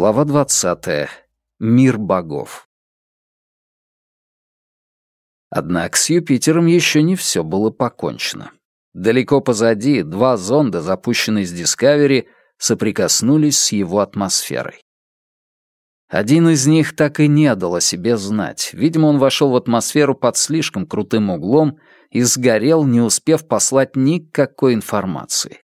Глава 20. Мир богов. Однако с Юпитером еще не все было покончено. Далеко позади два зонда, запущенные с Дискавери, соприкоснулись с его атмосферой. Один из них так и не дал о себе знать. Видимо, он вошел в атмосферу под слишком крутым углом и сгорел, не успев послать никакой информации.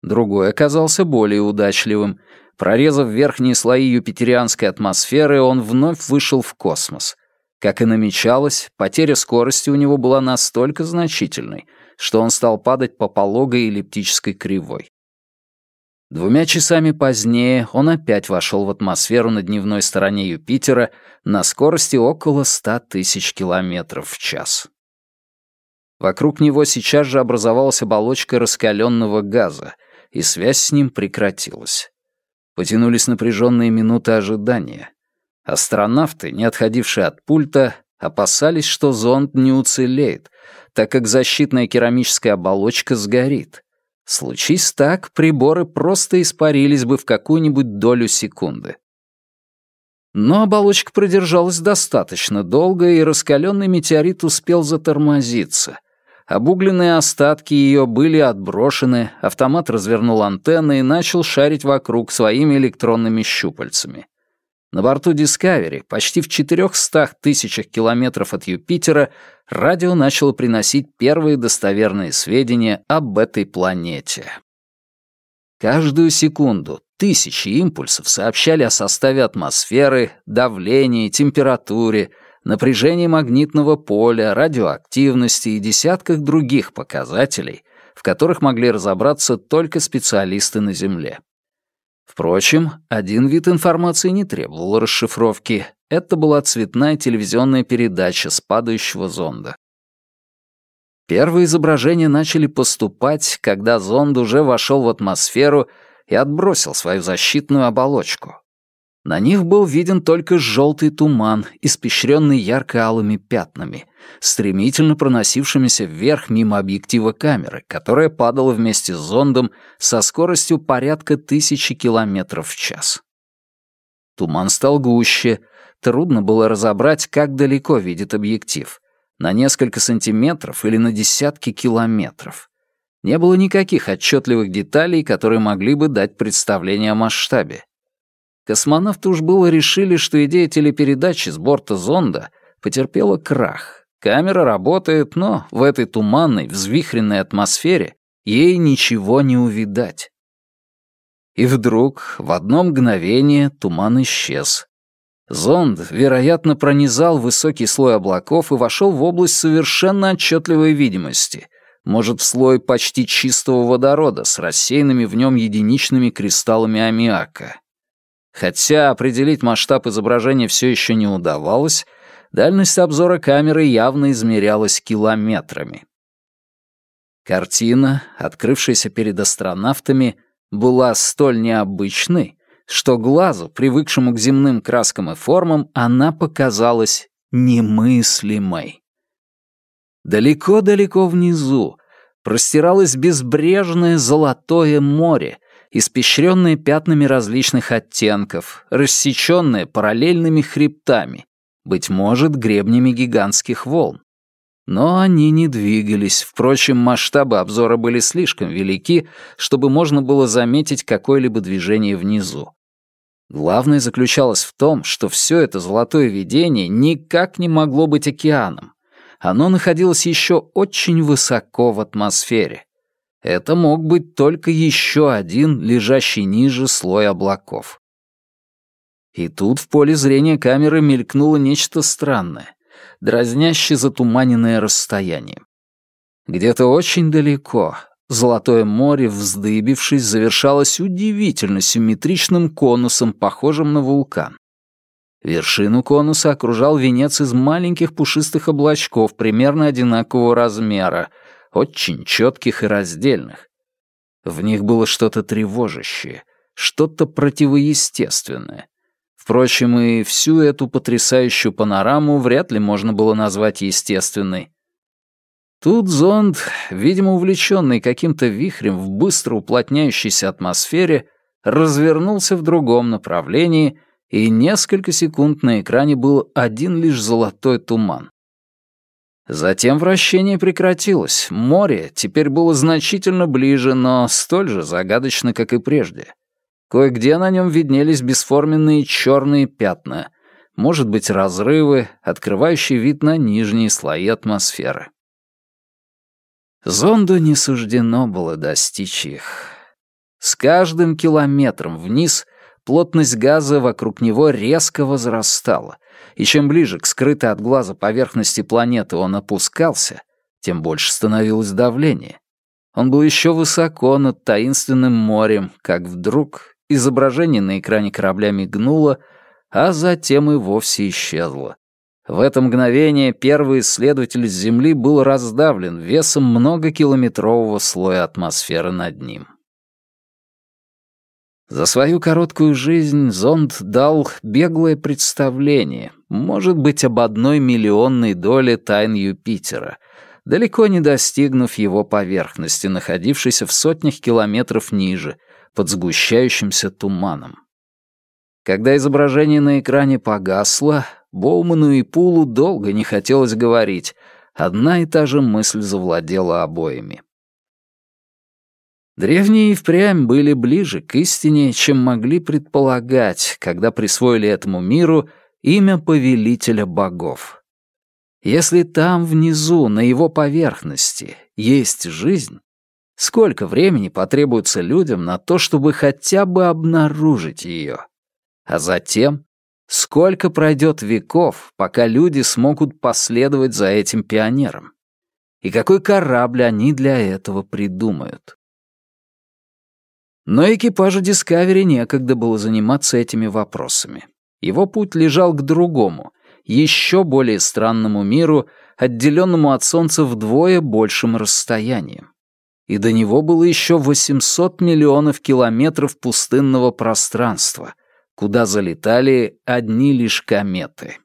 Другой оказался более удачливым — Прорезав верхние слои юпитерианской атмосферы, он вновь вышел в космос. Как и намечалось, потеря скорости у него была настолько значительной, что он стал падать по пологой эллиптической кривой. Двумя часами позднее он опять вошел в атмосферу на дневной стороне Юпитера на скорости около 100 тысяч километров в час. Вокруг него сейчас же образовалась оболочка раскаленного газа, и связь с ним прекратилась. Потянулись напряженные минуты ожидания. Астронавты, не отходившие от пульта, опасались, что зонд не уцелеет, так как защитная керамическая оболочка сгорит. Случись так, приборы просто испарились бы в какую-нибудь долю секунды. Но оболочка продержалась достаточно долго, и раскаленный метеорит успел затормозиться. Обугленные остатки ее были отброшены, автомат развернул антенны и начал шарить вокруг своими электронными щупальцами. На борту Discovery, почти в 400 тысячах километров от Юпитера, радио начало приносить первые достоверные сведения об этой планете. Каждую секунду тысячи импульсов сообщали о составе атмосферы, давлении, температуре, напряжении магнитного поля, радиоактивности и десятках других показателей, в которых могли разобраться только специалисты на Земле. Впрочем, один вид информации не требовал расшифровки. Это была цветная телевизионная передача с падающего зонда. Первые изображения начали поступать, когда зонд уже вошел в атмосферу и отбросил свою защитную оболочку. На них был виден только желтый туман, испещренный ярко-алыми пятнами, стремительно проносившимися вверх мимо объектива камеры, которая падала вместе с зондом со скоростью порядка тысячи километров в час. Туман стал гуще, трудно было разобрать, как далеко видит объектив — на несколько сантиметров или на десятки километров. Не было никаких отчетливых деталей, которые могли бы дать представление о масштабе. Космонавты уж было решили, что идея телепередачи с борта зонда потерпела крах. Камера работает, но в этой туманной, взвихренной атмосфере ей ничего не увидать. И вдруг, в одно мгновение, туман исчез. Зонд, вероятно, пронизал высокий слой облаков и вошел в область совершенно отчетливой видимости, может, в слой почти чистого водорода с рассеянными в нем единичными кристаллами аммиака. Хотя определить масштаб изображения все еще не удавалось, дальность обзора камеры явно измерялась километрами. Картина, открывшаяся перед астронавтами, была столь необычной, что глазу, привыкшему к земным краскам и формам, она показалась немыслимой. Далеко-далеко внизу простиралось безбрежное золотое море, испещренные пятнами различных оттенков, рассеченные параллельными хребтами, быть может, гребнями гигантских волн. Но они не двигались, впрочем, масштабы обзора были слишком велики, чтобы можно было заметить какое-либо движение внизу. Главное заключалось в том, что все это золотое видение никак не могло быть океаном. Оно находилось еще очень высоко в атмосфере. Это мог быть только еще один, лежащий ниже слой облаков. И тут в поле зрения камеры мелькнуло нечто странное, дразняще затуманенное расстояние. Где-то очень далеко Золотое море, вздыбившись, завершалось удивительно симметричным конусом, похожим на вулкан. Вершину конуса окружал венец из маленьких пушистых облачков примерно одинакового размера — очень четких и раздельных. В них было что-то тревожащее, что-то противоестественное. Впрочем, и всю эту потрясающую панораму вряд ли можно было назвать естественной. Тут зонд, видимо увлеченный каким-то вихрем в быстро уплотняющейся атмосфере, развернулся в другом направлении, и несколько секунд на экране был один лишь золотой туман. Затем вращение прекратилось. Море теперь было значительно ближе, но столь же загадочно, как и прежде. Кое-где на нем виднелись бесформенные черные пятна, может быть, разрывы, открывающие вид на нижние слои атмосферы. Зонду не суждено было достичь их. С каждым километром вниз плотность газа вокруг него резко возрастала, и чем ближе к скрытой от глаза поверхности планеты он опускался, тем больше становилось давление. Он был еще высоко над таинственным морем, как вдруг изображение на экране корабля мигнуло, а затем и вовсе исчезло. В это мгновение первый исследователь Земли был раздавлен весом многокилометрового слоя атмосферы над ним. За свою короткую жизнь зонд дал беглое представление, может быть, об одной миллионной доле тайн Юпитера, далеко не достигнув его поверхности, находившейся в сотнях километров ниже, под сгущающимся туманом. Когда изображение на экране погасло, Боуману и Пулу долго не хотелось говорить, одна и та же мысль завладела обоими. Древние и впрямь были ближе к истине, чем могли предполагать, когда присвоили этому миру имя повелителя богов. Если там внизу, на его поверхности, есть жизнь, сколько времени потребуется людям на то, чтобы хотя бы обнаружить ее? А затем, сколько пройдет веков, пока люди смогут последовать за этим пионером? И какой корабль они для этого придумают? Но экипажу Discovery некогда было заниматься этими вопросами. Его путь лежал к другому, еще более странному миру, отделенному от Солнца вдвое большим расстоянием. И до него было еще 800 миллионов километров пустынного пространства, куда залетали одни лишь кометы.